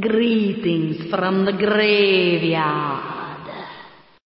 Greetings from the graveyard.